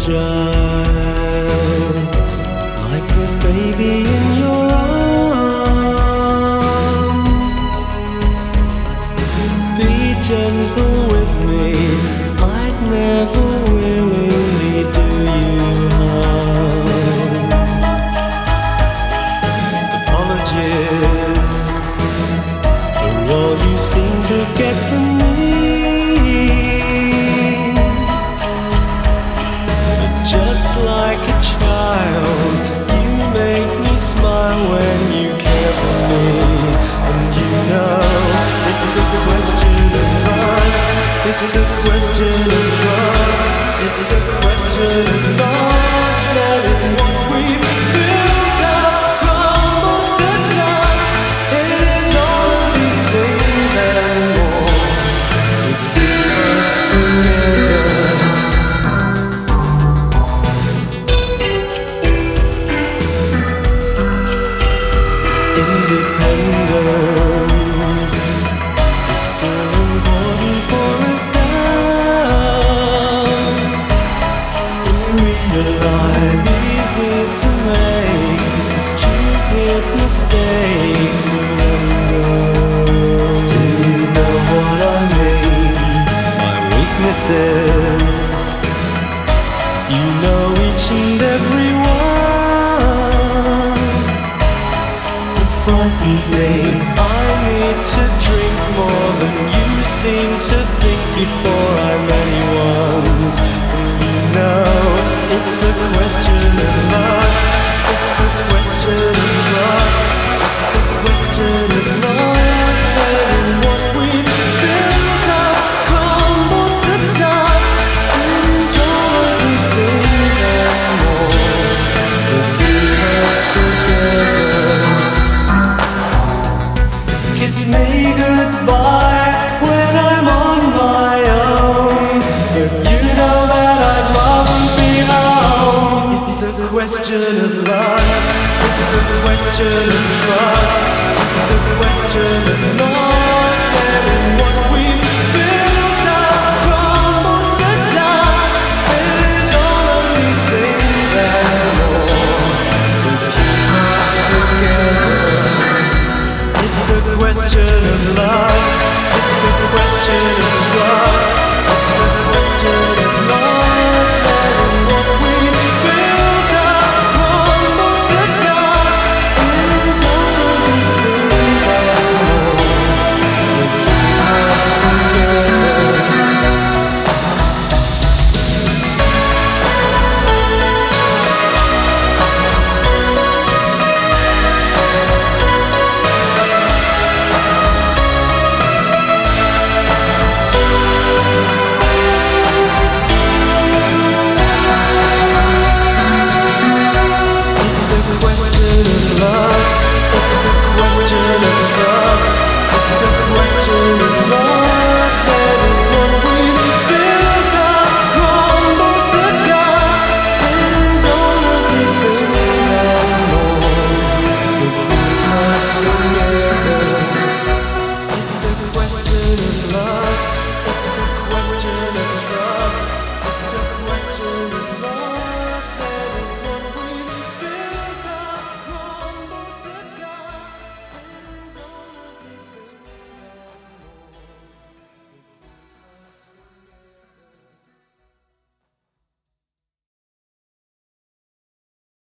child, like a baby in your arms. Be gentle with me, I'd never willingly do you harm. Apologies for all you seem to get from me. like a child. You make me smile when you care for me. And you know, it's a question of us. It's a question. independence is still important for us now. We realize it's easy to make stupid mistakes. Do you know what I? My weaknesses. You know each and every. Frightens me. I need to drink more than you seem to think before I'm anyone's. You know it's a question of lust. Question of lust. It's a question of trust. It's a question of not letting what we've built up crumble to dust. It is all of these things and more that keep us together. It's a question of lust. It's a question of